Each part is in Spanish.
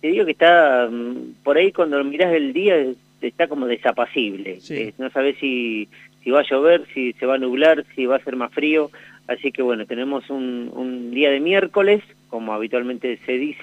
te digo que está, mm, por ahí cuando mirás el día, está como desapacible. Eh, no sabes si, si va a llover, si se va a nublar, si va a ser más frío. Así que bueno, tenemos un, un día de miércoles, como habitualmente se dice,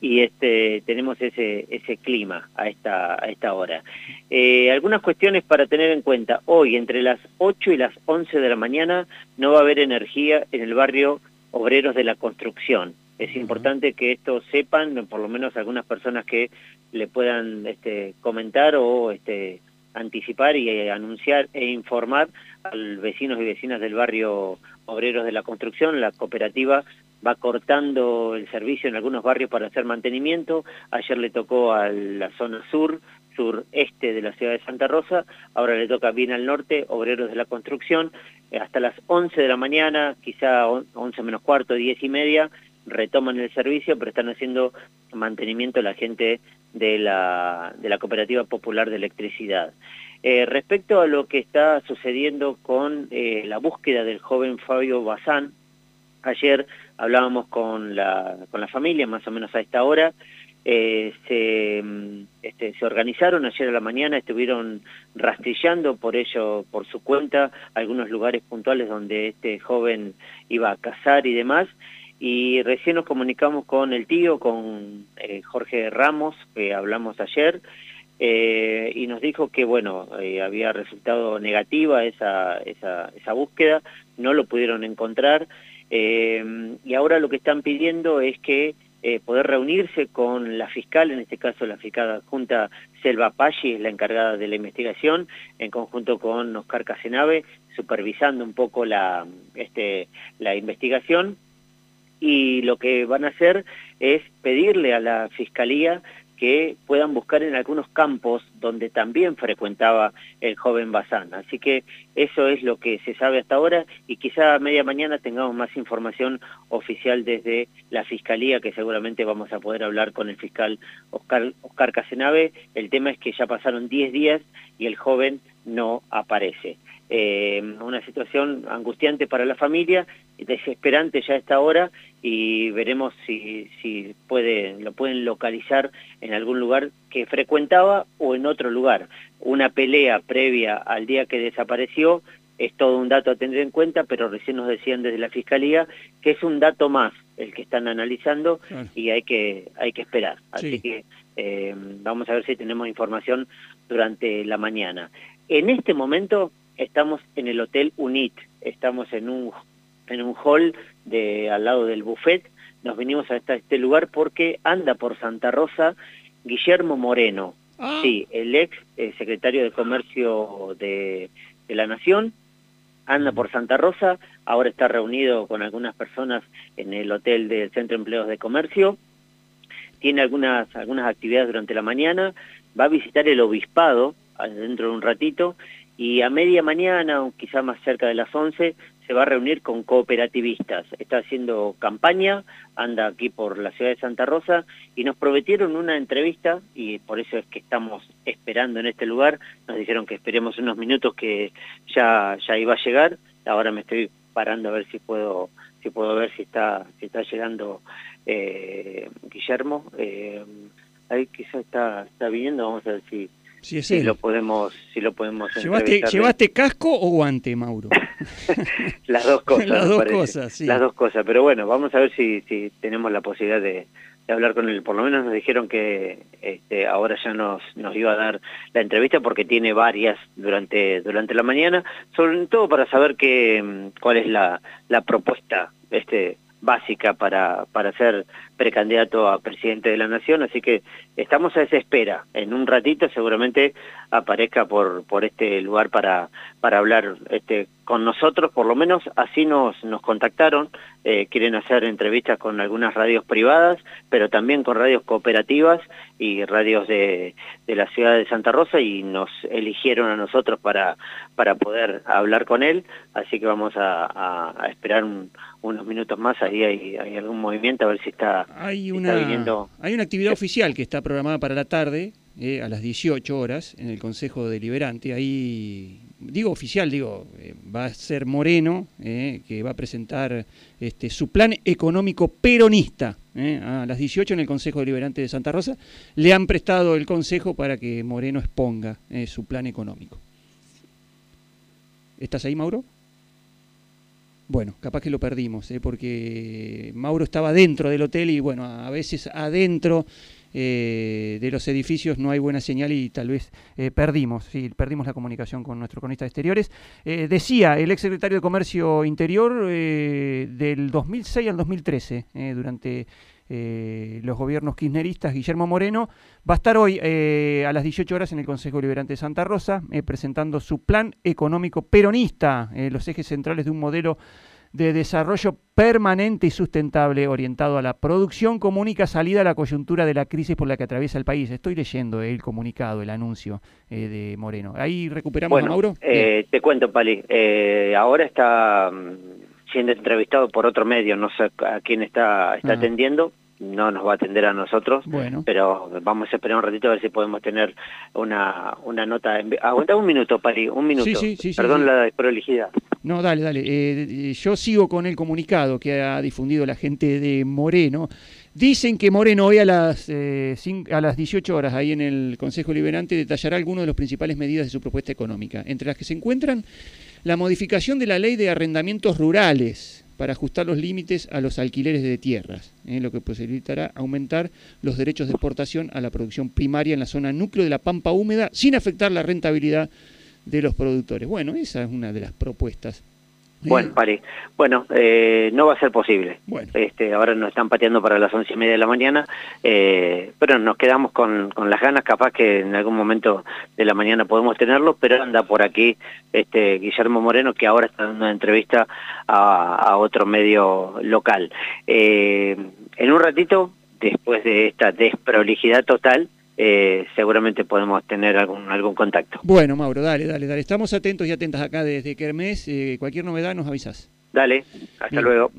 y este, tenemos ese, ese clima a esta, a esta hora. Eh, algunas cuestiones para tener en cuenta. Hoy, entre las 8 y las 11 de la mañana, no va a haber energía en el barrio Obreros de la Construcción. Es importante que esto sepan, por lo menos algunas personas que le puedan este, comentar o este, anticipar y eh, anunciar e informar a los vecinos y vecinas del barrio Obreros de la Construcción. La cooperativa va cortando el servicio en algunos barrios para hacer mantenimiento. Ayer le tocó a la zona sur, sureste de la ciudad de Santa Rosa, ahora le toca bien al norte, obreros de la construcción, eh, hasta las 11 de la mañana, quizá 11 menos cuarto, 10 y media, retoman el servicio, pero están haciendo mantenimiento la gente de la, de la Cooperativa Popular de Electricidad. Eh, respecto a lo que está sucediendo con eh, la búsqueda del joven Fabio Bazán, ayer hablábamos con la, con la familia, más o menos a esta hora, eh, se, este, se organizaron ayer a la mañana, estuvieron rastrillando por ello, por su cuenta, algunos lugares puntuales donde este joven iba a cazar y demás, y recién nos comunicamos con el tío, con eh, Jorge Ramos, que hablamos ayer, eh, y nos dijo que, bueno, eh, había resultado negativa esa, esa, esa búsqueda, no lo pudieron encontrar, y ahora lo que están pidiendo es que poder reunirse con la fiscal, en este caso la fiscal junta Selva Paggi, es la encargada de la investigación, en conjunto con Oscar Casenave, supervisando un poco la, este, la investigación, y lo que van a hacer es pedirle a la Fiscalía que puedan buscar en algunos campos donde también frecuentaba el joven Bazán. Así que eso es lo que se sabe hasta ahora y quizá a media mañana tengamos más información oficial desde la Fiscalía, que seguramente vamos a poder hablar con el fiscal Oscar, Oscar Casenave. El tema es que ya pasaron 10 días y el joven no aparece. Eh, una situación angustiante para la familia, desesperante ya a esta hora y veremos si, si puede, lo pueden localizar en algún lugar que frecuentaba o en otro lugar. Una pelea previa al día que desapareció es todo un dato a tener en cuenta, pero recién nos decían desde la Fiscalía que es un dato más el que están analizando y hay que, hay que esperar. Así que eh, vamos a ver si tenemos información durante la mañana. En este momento estamos en el Hotel UNIT, estamos en un, en un hall de, al lado del buffet, nos venimos hasta este lugar porque anda por Santa Rosa Guillermo Moreno, ah. sí, el ex eh, secretario de Comercio de, de la Nación, anda por Santa Rosa, ahora está reunido con algunas personas en el hotel del Centro de Empleos de Comercio, tiene algunas, algunas actividades durante la mañana, va a visitar el obispado dentro de un ratito y a media mañana, o quizá más cerca de las 11, se va a reunir con cooperativistas. Está haciendo campaña, anda aquí por la ciudad de Santa Rosa y nos prometieron una entrevista y por eso es que estamos esperando en este lugar. Nos dijeron que esperemos unos minutos que ya, ya iba a llegar. Ahora me estoy parando a ver si puedo si puedo ver si está si está llegando eh, Guillermo. Eh, ahí quizá está, está viniendo, vamos a ver si si lo podemos si lo podemos ¿Llevaste, ¿Llevaste casco o guante, Mauro? las dos cosas. las dos cosas, sí. Las dos cosas, pero bueno, vamos a ver si, si tenemos la posibilidad de, hablar con él. Por lo menos nos dijeron que este, ahora ya nos, nos iba a dar la entrevista porque tiene varias durante, durante la mañana, sobre todo para saber que, cuál es la, la propuesta este, básica para, para ser precandidato a presidente de la Nación, así que estamos a esa espera. En un ratito seguramente aparezca por, por este lugar para, para hablar este, con nosotros, por lo menos así nos, nos contactaron, eh, quieren hacer entrevistas con algunas radios privadas, pero también con radios cooperativas y radios de, de la ciudad de Santa Rosa y nos eligieron a nosotros para, para poder hablar con él, así que vamos a, a, esperar unos minutos más, ahí hay, hay algún movimiento, a ver si está hay una, hay una actividad oficial que está programada para la tarde, eh, a las 18 horas, en el Consejo Deliberante. Ahí digo oficial, digo, eh, va a ser Moreno, eh, que va a presentar este, su plan económico peronista a las 18 en el Consejo Deliberante de Santa Rosa. Le han prestado el consejo para que Moreno exponga su plan económico. ¿Estás ahí, Mauro? Bueno, capaz que lo perdimos, porque Mauro estaba dentro del hotel y bueno, a veces adentro eh, de los edificios no hay buena señal y tal vez eh, perdimos, sí, perdimos la comunicación con nuestro cronista de exteriores. Eh, decía el exsecretario de Comercio Interior del 2006 al 2013, durante los gobiernos kirchneristas, Guillermo Moreno, va a estar hoy a las 18 horas en el Consejo Liberante de Santa Rosa presentando su plan económico peronista, los ejes centrales de un modelo de desarrollo permanente y sustentable orientado a la producción comunica salida a la coyuntura de la crisis por la que atraviesa el país. Estoy leyendo el comunicado, el anuncio eh, de Moreno. Ahí recuperamos a Mauro. Eh, te cuento, Pali. Eh, ahora está mm, siendo entrevistado por otro medio, no sé a quién está, está ah. atendiendo, no nos va a atender a nosotros, bueno. pero vamos a esperar un ratito a ver si podemos tener una, una nota. Aguanta un minuto, Pari, un minuto. Sí, sí, Perdón la desprolijidad. No, dale, dale. Eh, yo sigo con el comunicado que ha difundido la gente de Moreno. Dicen que Moreno hoy a las, eh, a las 18 horas ahí en el Consejo Liberante detallará algunas de las principales medidas de su propuesta económica, entre las que se encuentran la modificación de la ley de arrendamientos rurales, para ajustar los límites a los alquileres de tierras, ¿eh? lo que posibilitará aumentar los derechos de exportación a la producción primaria en la zona núcleo de la pampa húmeda sin afectar la rentabilidad de los productores. Bueno, esa es una de las propuestas bueno, Pari, bueno, eh, no va a ser posible. Este, ahora nos están pateando para las once y media de la mañana, eh, pero nos quedamos con, con, las ganas, capaz que en algún momento de la mañana podemos tenerlo, pero anda por aquí este Guillermo Moreno, que ahora está dando una entrevista a, otro medio local. Eh, en un ratito, después de esta desprolijidad total, eh, seguramente podemos tener algún algún contacto. Bueno, Mauro, dale, dale, dale. Estamos atentos y atentas acá desde Kermés. Eh, cualquier novedad nos avisas. Dale, hasta luego.